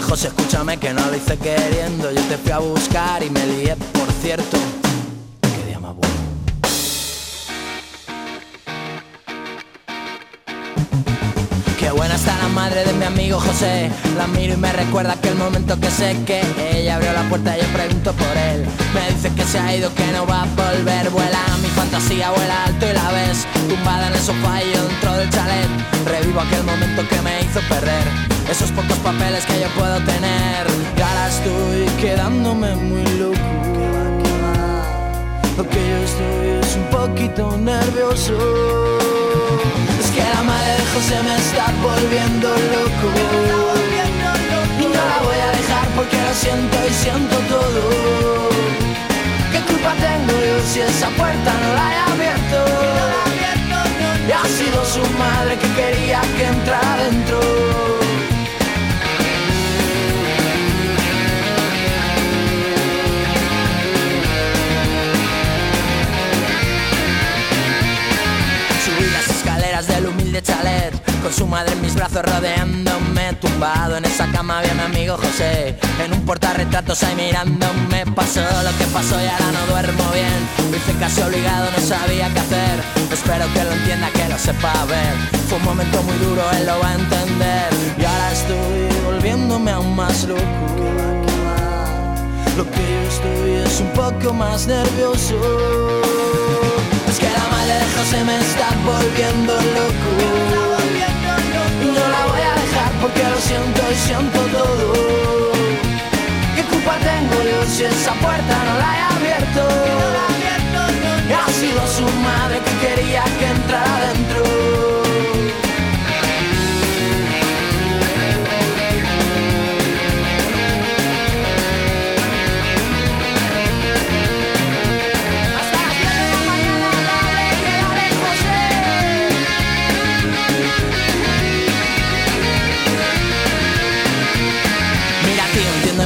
José, escúchame que no lo hice queriendo. Yo te fui a buscar y me lié, por cierto. Qué día más bueno. Qué buena está la madre de mi amigo José. La miro y me recuerda aquel momento que sé que Ella abrió la puerta y yo pregunto por él. Me dice que se ha ido, que no va a volver. Vuela mi fantasía, vuela alto y la ves. Tumbada en el sofá y yo dentro del chalet. Revivo aquel momento que me hizo perder Esos pocos papeles que yo puedo tener. Y ahora estoy quedándome muy loco. Lo que yo estoy es un poquito nervioso. Es que la madre de José me está volviendo loco. Y no la voy a dejar porque lo siento y siento todo. ¿Qué culpa tengo yo si esa puerta no la he abierto? Y ha sido su madre que quería que entrara del humilde chalet Con su madre en mis brazos rodeándome. Tumbado en esa cama había mi amigo José. En un portarretratos ahí mirándome. Pasó lo que pasó y ahora no duermo bien. Lo hice casi obligado, no sabía qué hacer. Espero que lo entienda, que lo sepa. Ver Fue un momento muy duro, él lo va a entender. Y ahora estoy volviéndome aún más loco. Lo que yo estoy es un poco más nervioso. José me está volviendo loco. No la voy a dejar porque lo siento y siento todo.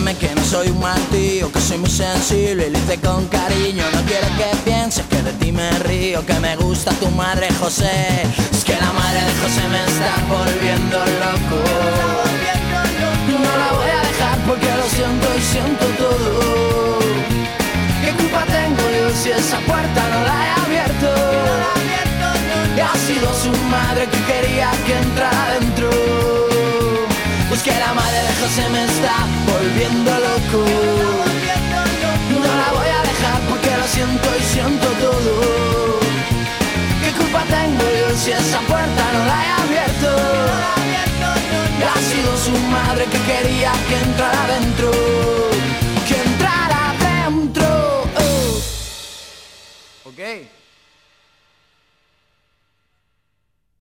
Entiéndeme que no soy un mal tío Que soy muy sensible y lo hice con cariño. No quiero que pienses que de ti me río Que me gusta tu madre José. Es que la madre de José me está volviendo loco. No la voy a dejar porque lo siento y siento todo ¿Qué culpa tengo yo si esa puerta no la he abierto? Y ha sido su madre que quería que entrara dentro lejos se me está volviendo loco. No la voy a dejar porque lo siento y siento todo. ¿Qué culpa tengo yo si esa puerta no la he abierto? Ha sido su madre que quería que entrara adentro. Que entrara adentro. Oh. Okay.